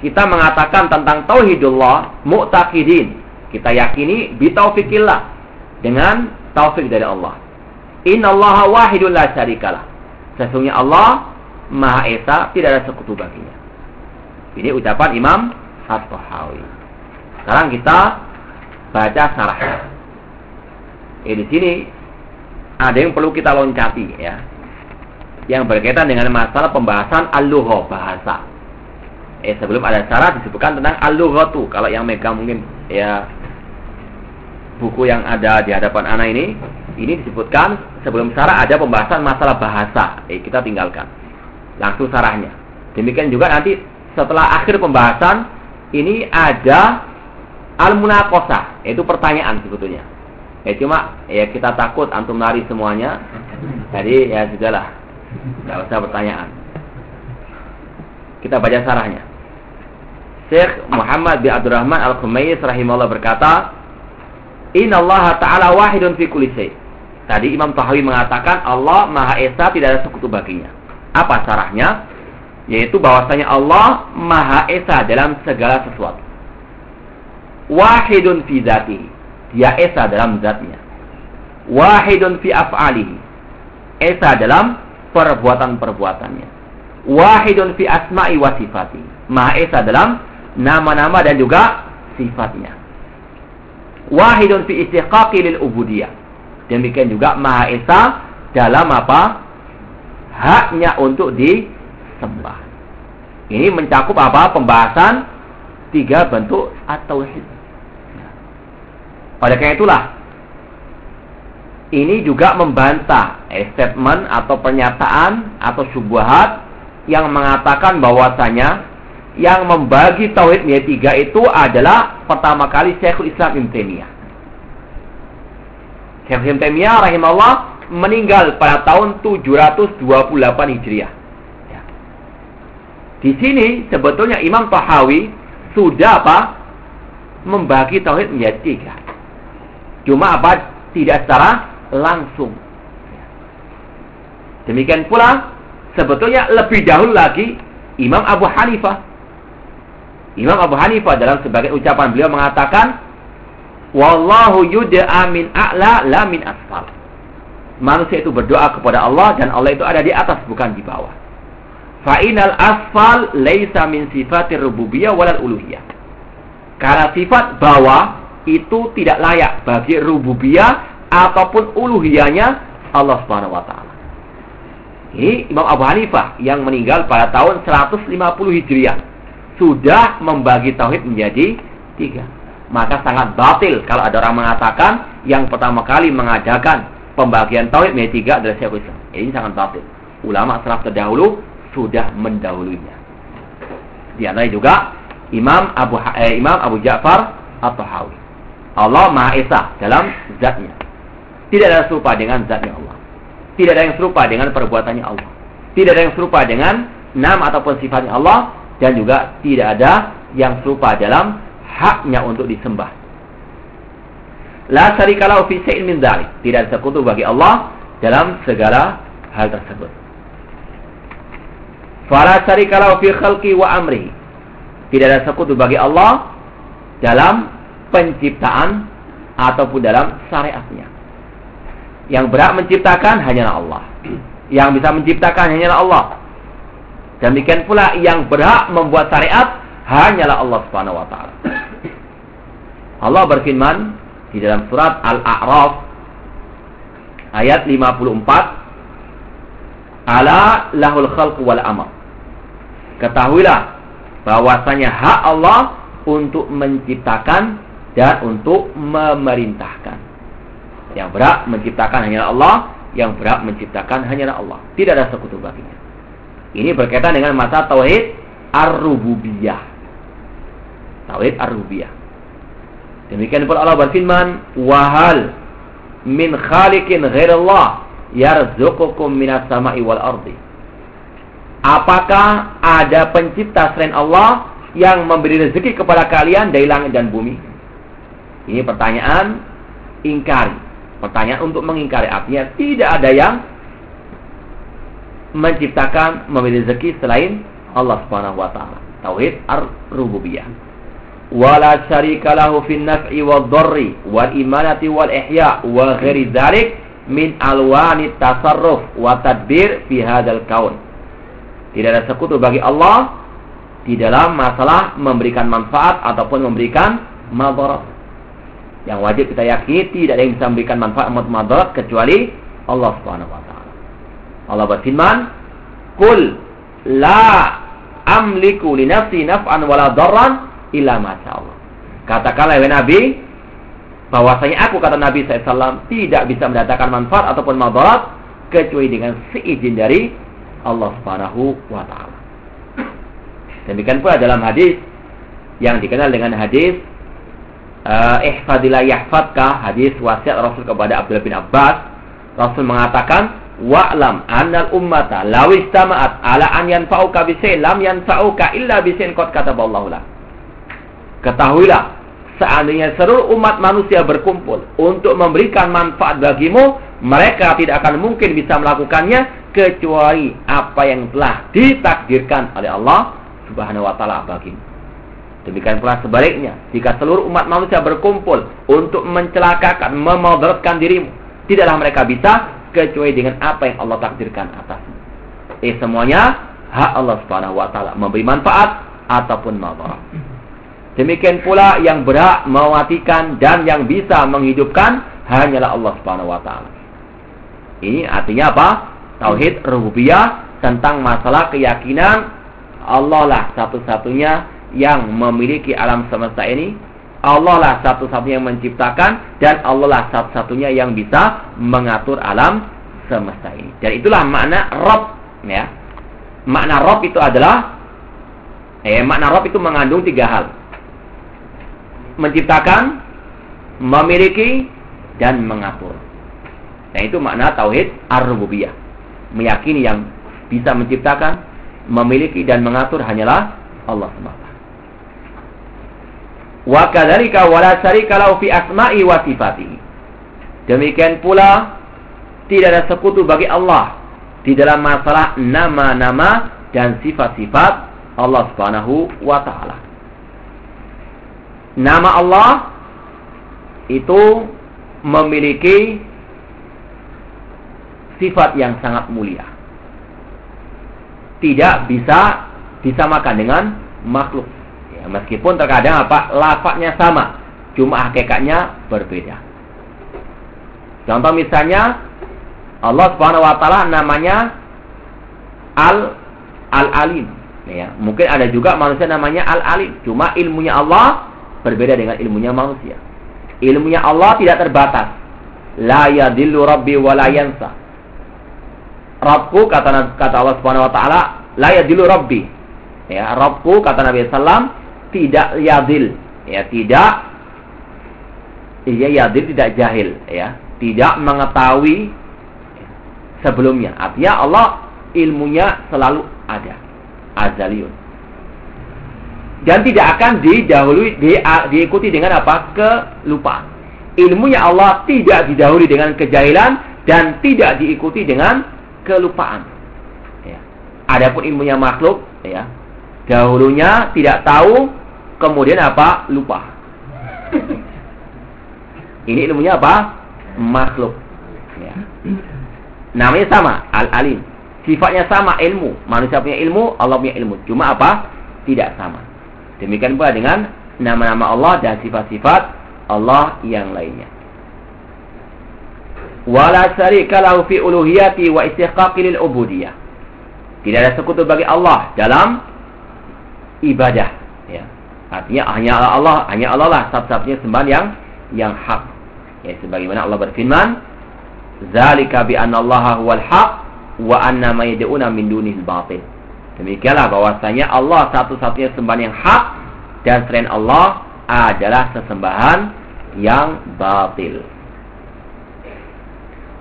kita mengatakan tentang tauhidullah mu'taqidin. Kita yakini bitaufikillah dengan taufik dari Allah. Innallaha wahidul la syarikalah. Sesungguhnya Allah Maha Esa, tidak ada sekutu baginya. Ini ucapan Imam At-Tahawi. Sekarang kita baca sarahnya. Eh, di sini ada yang perlu kita loncati ya yang berkaitan dengan masalah pembahasan al bahasa. Eh sebelum ada syarat disebutkan tentang al tuh. Kalau yang megang mungkin ya buku yang ada di hadapan anak ini, ini disebutkan sebelum syarat ada pembahasan masalah bahasa. Eh kita tinggalkan. Langsung sarahnya. Demikian juga nanti setelah akhir pembahasan ini ada al-munaqasah, itu pertanyaan sebetulnya. Ya cuma ya kita takut antum lari semuanya. Jadi ya sudahlah. Tidak usah pertanyaan. Kita baca sarahnya. Syekh Muhammad bin Abdurrahman Al-Khumais rahimahullah berkata, Inna Allah Ta'ala wahidun fi kulli Tadi Imam Tahawi mengatakan Allah Maha Esa tidak ada sekutu baginya. Apa sarahnya? Yaitu bahwasanya Allah Maha Esa dalam segala sesuatu. Wahidun fi zati. Dia Esa dalam zatnya. Wahidun fi af'alihi. Esa dalam perbuatan-perbuatannya. Wahidun fi asma'i wa sifati. Maha Esa dalam nama-nama dan juga sifatnya. Wahidun fi istiqaqi lil ubudiyah. Demikian juga Maha Esa dalam apa? Haknya untuk disembah. Ini mencakup apa? Pembahasan tiga bentuk atau Oleh karena itulah ini juga membantah eh, statement atau pernyataan atau subuhat yang mengatakan bahwasanya yang membagi tauhid menjadi tiga itu adalah pertama kali Syekhul Islam Ibn Taimiyah. Syekh Ibn Taimiyah rahimahullah meninggal pada tahun 728 Hijriah. Ya. Di sini sebetulnya Imam Tahawi sudah apa? Membagi tauhid menjadi tiga. Cuma apa? Tidak secara langsung. Demikian pula sebetulnya lebih dahulu lagi Imam Abu Hanifah. Imam Abu Hanifah dalam sebagai ucapan beliau mengatakan Wallahu yud'a min a'la la min asfal. Manusia itu berdoa kepada Allah dan Allah itu ada di atas bukan di bawah. Fa'inal asfal laisa min sifatir rububiyah walal uluhiyah. Karena sifat bawah itu tidak layak bagi rububiyah ataupun uluhiyahnya Allah Subhanahu wa taala. Ini Imam Abu Hanifah yang meninggal pada tahun 150 Hijriah sudah membagi tauhid menjadi tiga. Maka sangat batil kalau ada orang mengatakan yang pertama kali mengadakan pembagian tauhid menjadi tiga adalah Syekh Islam. Ini sangat batil. Ulama salaf terdahulu sudah mendahulunya. Di juga Imam Abu eh, Imam Abu Ja'far atau Hawi. Allah Maha Esa dalam zatnya. Tidak ada serupa dengan zatnya Allah. Tidak ada yang serupa dengan perbuatannya Allah. Tidak ada yang serupa dengan nama ataupun sifatnya Allah. Dan juga tidak ada yang serupa dalam haknya untuk disembah. La syarikalahu fi syai'in min dhalik. Tidak ada sekutu bagi Allah dalam segala hal tersebut. Fala syarikalahu fi khalqi wa amri. Tidak ada sekutu bagi Allah dalam penciptaan ataupun dalam syariatnya. Yang berhak menciptakan hanyalah Allah. Yang bisa menciptakan hanyalah Allah. Demikian pula yang berhak membuat syariat hanyalah Allah Subhanahu wa taala. Allah berfirman di dalam surat Al-A'raf ayat 54 Ala lahul khalq wal amr. Ketahuilah bahwasanya hak Allah untuk menciptakan dan untuk memerintahkan. Yang berhak menciptakan hanyalah Allah, yang berhak menciptakan hanyalah Allah. Tidak ada sekutu baginya. Ini berkaitan dengan masa tauhid ar-rububiyah. Tauhid ar-rububiyah. Demikian pula Allah berfirman, "Wahal min khaliqin ghairallah yarzuqukum minas sama'i wal ardi." Apakah ada pencipta selain Allah yang memberi rezeki kepada kalian dari langit dan bumi? Ini pertanyaan ingkari. Pertanyaan untuk mengingkari artinya tidak ada yang menciptakan memberi rezeki selain Allah Subhanahu wa taala. Tauhid ar-rububiyah. Wala syarika lahu fin naf'i wad dharri wal imanati wal ihya wa ghairi dzalik min alwani tasarruf wa tadbir fi hadzal kaun. Tidak ada sekutu bagi Allah di dalam masalah memberikan manfaat ataupun memberikan madarat. Yang wajib kita yakini tidak ada yang bisa memberikan manfaat atau madarat kecuali Allah Subhanahu wa taala. Allah berfirman, "Qul la amliku li nafsi naf'an wala darran illa ma Allah." Katakanlah wahai Nabi, bahwasanya aku kata Nabi SAW tidak bisa mendatangkan manfaat ataupun madarat kecuali dengan seizin dari Allah Subhanahu wa taala. Demikian pula dalam hadis yang dikenal dengan hadis uh, ihfadilah yahfadka hadis wasiat Rasul kepada Abdullah bin Abbas. Rasul mengatakan wa'lam annal ummata law istama'at ala an yanfa'uka bi lam yanfa'uka illa bi qad kataballahu la ketahuilah seandainya seluruh umat manusia berkumpul untuk memberikan manfaat bagimu mereka tidak akan mungkin bisa melakukannya kecuali apa yang telah ditakdirkan oleh Allah Subhanahu wa taala bagimu Demikian pula sebaliknya, jika seluruh umat manusia berkumpul untuk mencelakakan, memoderatkan dirimu, tidaklah mereka bisa kecuali dengan apa yang Allah takdirkan atasmu. Eh semuanya hak Allah Subhanahu wa taala memberi manfaat ataupun madarat. Demikian pula yang berhak mematikan dan yang bisa menghidupkan hanyalah Allah Subhanahu wa taala. Ini artinya apa? Tauhid rububiyah tentang masalah keyakinan Allah lah satu-satunya yang memiliki alam semesta ini. Allah lah satu-satunya yang menciptakan dan Allah lah satu-satunya yang bisa mengatur alam semesta ini. Dan itulah makna Rob, ya. Makna Rob itu adalah eh makna Rob itu mengandung tiga hal. Menciptakan, memiliki dan mengatur. Nah, itu makna tauhid ar-rububiyah. Meyakini yang bisa menciptakan, memiliki dan mengatur hanyalah Allah semata. Wa kadzalika wala syarika fi asma'i wa. Demikian pula tidak ada sekutu bagi Allah di dalam masalah nama-nama dan sifat-sifat Allah Subhanahu wa taala. Nama Allah itu memiliki sifat yang sangat mulia tidak bisa disamakan dengan makhluk. Meskipun terkadang apa lafaknya sama, cuma hakikatnya berbeda. Contoh misalnya Allah Subhanahu wa taala namanya Al Al Alim. Ya, mungkin ada juga manusia namanya Al Alim, cuma ilmunya Allah berbeda dengan ilmunya manusia. Ilmunya Allah tidak terbatas. La yadillu rabbi wa la. Rabbku kata kata Allah Subhanahu wa taala la yadilu rabbi. Ya, Rabbku kata Nabi sallam tidak yadil, ya, tidak iya yadil tidak jahil, ya, tidak mengetahui sebelumnya. Artinya Allah ilmunya selalu ada, azaliun. Dan tidak akan didahului di, diikuti dengan apa? kelupaan. Ilmunya Allah tidak didahului dengan kejahilan dan tidak diikuti dengan kelupaan. Ya. Adapun ilmunya makhluk, ya, dahulunya tidak tahu, kemudian apa? Lupa. Ini ilmunya apa? Makhluk. Ya. Namanya sama, al-alim. Sifatnya sama ilmu. Manusia punya ilmu, Allah punya ilmu. Cuma apa? Tidak sama. Demikian pula dengan nama-nama Allah dan sifat-sifat Allah yang lainnya. Tidak ada sekutu bagi Allah dalam ibadah. Artinya hanya Allah, hanya Allah lah satu-satunya sembahan yang yang hak. Ya, sebagaimana Allah berfirman, "Zalika bi anna Allah huwal haq wa anna ma yad'una min dunihi batil." Demikianlah bahwasanya Allah satu-satunya sembahan yang hak dan selain Allah adalah sesembahan yang batil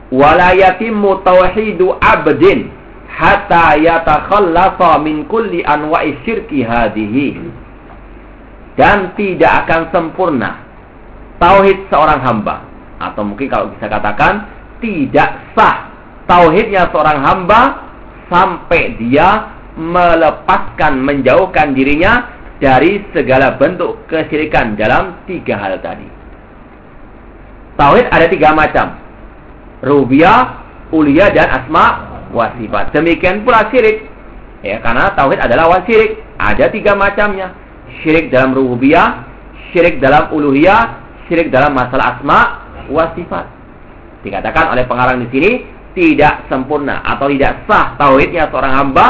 wala yatimmu tauhidu abdin hatta yatakhallasa min kulli anwa'i syirki hadhihi dan tidak akan sempurna tauhid seorang hamba atau mungkin kalau bisa katakan tidak sah tauhidnya seorang hamba sampai dia melepaskan menjauhkan dirinya dari segala bentuk kesyirikan dalam tiga hal tadi. Tauhid ada tiga macam rubiyah, ulia dan asma wa sifat. Demikian pula syirik. Ya, karena tauhid adalah wan syirik. Ada tiga macamnya. Syirik dalam rububiyah, syirik dalam uluhiyah, syirik dalam masalah asma wa sifat. Dikatakan oleh pengarang di sini tidak sempurna atau tidak sah tauhidnya seorang hamba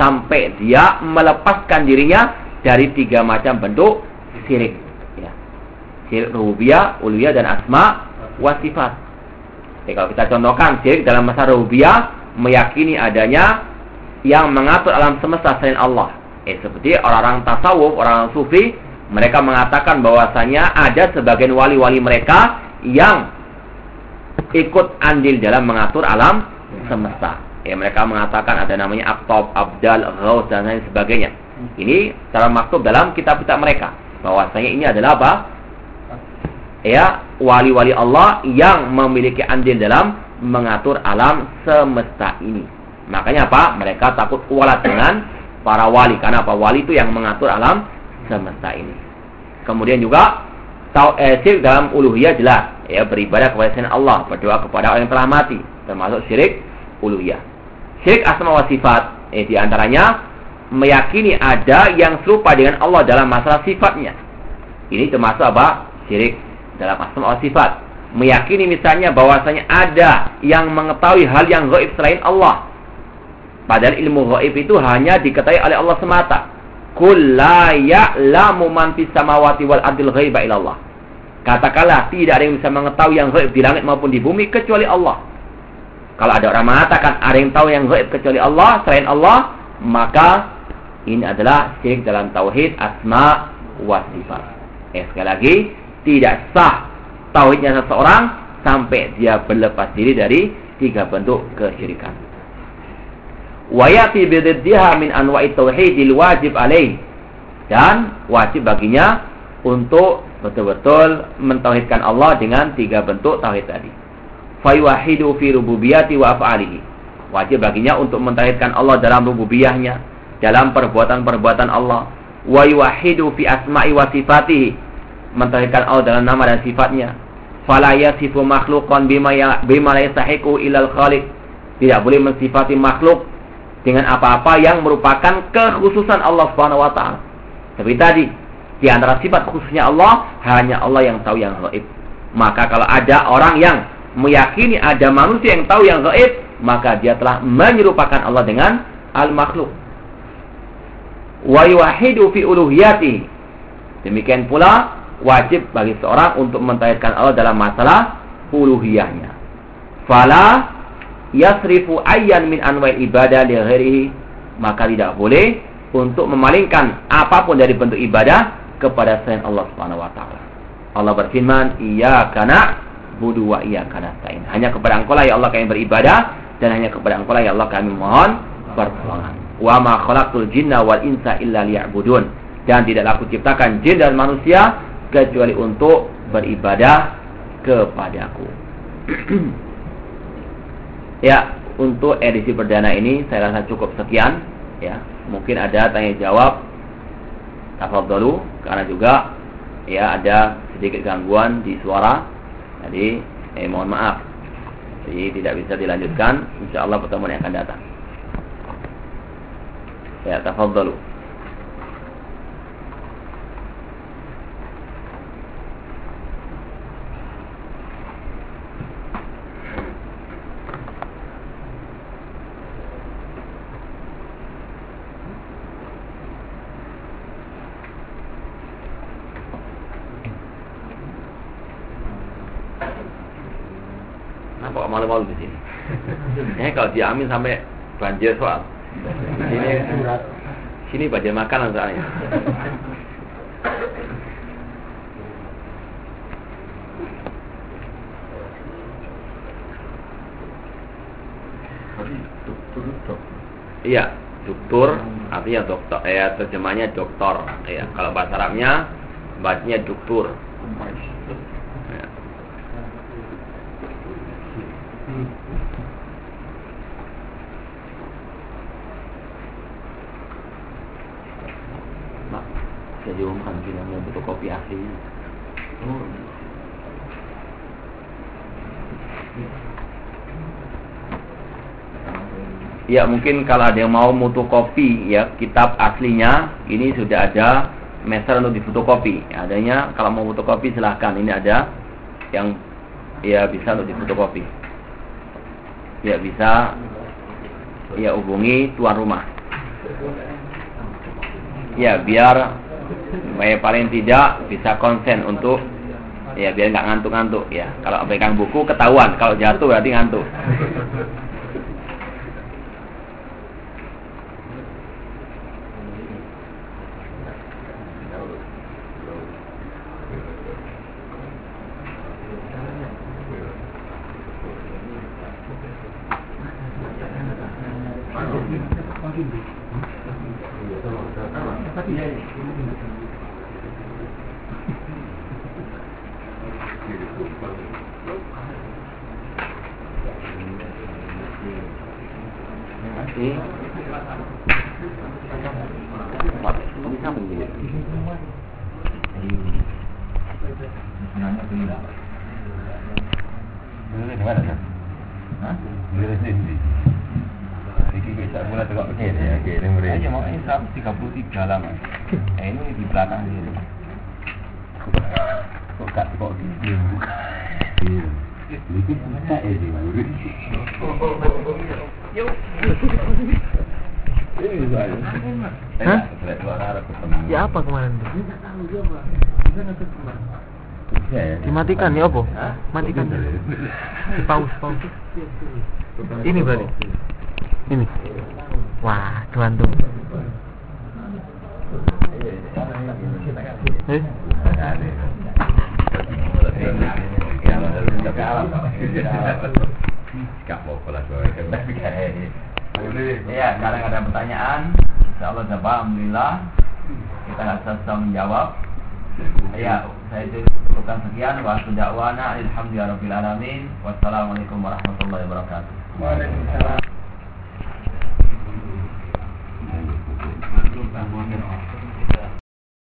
sampai dia melepaskan dirinya dari tiga macam bentuk syirik. Ya. Syirik rububiyah, uluhiyah dan asma wa sifat. Jadi kalau kita contohkan syirik dalam masa rububiyah meyakini adanya yang mengatur alam semesta selain Allah. Eh seperti orang-orang tasawuf, orang-orang sufi, mereka mengatakan bahwasanya ada sebagian wali-wali mereka yang ikut andil dalam mengatur alam semesta. Ya, mereka mengatakan ada namanya Aktob, Abdal, Ghaus dan lain sebagainya. Ini secara maktub dalam kitab-kitab mereka. Bahwasanya ini adalah apa? ya wali-wali Allah yang memiliki andil dalam mengatur alam semesta ini. Makanya apa? Mereka takut kualat dengan para wali karena apa? Wali itu yang mengatur alam semesta ini. Kemudian juga tau eh, syirik dalam uluhiyah jelas ya beribadah kepada selain Allah, berdoa kepada orang yang telah mati, termasuk syirik uluhiyah. Syirik asma wa sifat, eh di antaranya meyakini ada yang serupa dengan Allah dalam masalah sifatnya. Ini termasuk apa? Syirik dalam asma wa sifat. Meyakini misalnya bahwasanya ada yang mengetahui hal yang gaib selain Allah. Padahal ilmu gaib itu hanya diketahui oleh Allah semata. Qul la ya'lamu man fis samawati wal ardil ghaiba illallah. Katakanlah tidak ada yang bisa mengetahui yang gaib di langit maupun di bumi kecuali Allah. Kalau ada orang mengatakan ada yang tahu yang gaib kecuali Allah, selain Allah, maka ini adalah syirik dalam tauhid asma wa sifat. Eh, sekali lagi, tidak sah tauhidnya seseorang sampai dia berlepas diri dari tiga bentuk kesyirikan. Wayati bididdiha min anwa'i tauhidil wajib alaih. Dan wajib baginya untuk betul-betul mentauhidkan Allah dengan tiga bentuk tauhid tadi. Fayuwahidu fi rububiyati wa af'alihi. Wajib baginya untuk mentauhidkan Allah dalam rububiyahnya, dalam perbuatan-perbuatan Allah. Wa yuwahidu fi asma'i wa sifatihi. Mentauhidkan Allah dalam nama dan sifatnya. Fala yasifu makhluqan bima ya, bima la ilal khaliq. Tidak boleh mensifati makhluk dengan apa-apa yang merupakan kekhususan Allah Subhanahu wa taala. Seperti tadi, di antara sifat khususnya Allah hanya Allah yang tahu yang gaib. Maka kalau ada orang yang meyakini ada manusia yang tahu yang gaib, maka dia telah menyerupakan Allah dengan al-makhluk. Wa fi uluhiyati. Demikian pula wajib bagi seorang untuk mentauhidkan Allah dalam masalah uluhiyahnya. Fala yasrifu ayyan min anwa'il ibadah li ghairihi maka tidak boleh untuk memalingkan apa pun dari bentuk ibadah kepada selain Allah Subhanahu wa taala. Allah berfirman, "Iyyaka na'budu wa iyyaka nasta'in." Hanya kepada Engkau lah ya Allah kami beribadah dan hanya kepada Engkau lah ya Allah kami mohon pertolongan. Wa ma khalaqtul jinna wal insa illa liya'budun. Dan tidaklah aku ciptakan jin dan manusia kecuali untuk beribadah kepadaku. Ya, untuk edisi perdana ini saya rasa cukup sekian. Ya, mungkin ada tanya jawab. dulu karena juga ya ada sedikit gangguan di suara. Jadi, eh, mohon maaf. Jadi tidak bisa dilanjutkan. Insya Allah pertemuan yang akan datang. Ya, dulu malu-malu di sini. Eh kalau diamin sampai banjir soal. Sini sini banjir makanan soalnya. Iya, dokter artinya dokter. Eh, terjemahnya dokter. Ya, kalau bahasa Arabnya bacanya dokter. Mak, saya diumumkan kita mau kopi. Ya mungkin kalau ada yang mau mutu kopi ya kitab aslinya ini sudah ada meter untuk difotokopi. Adanya kalau mau fotokopi silahkan ini ada yang ya bisa untuk difotokopi ya bisa ya hubungi tuan rumah ya biar supaya paling tidak bisa konsen untuk ya biar nggak ngantuk-ngantuk ya kalau pegang buku ketahuan kalau jatuh berarti ngantuk Thank you. Ya, Di bisa mulai tegak begini ya, ini lama. Ini di belakang. Kok. Iya. Hah? Ya apa kemarin tuh? Dimatikan ya apa? Matikan. Pause, pause. Ini berarti. Ini. Wah, gantung. Eh? gak mau bola Ya, ada pertanyaan. Insya Allah jawab. Alhamdulillah. Kita nggak selesai menjawab. Ya, saya cukupkan sekian. Wa dakwana alhamdulillahi alamin. Wassalamualaikum warahmatullahi wabarakatuh. Waalaikumsalam.